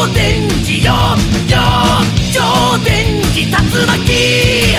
ちょうよよじ天つ竜巻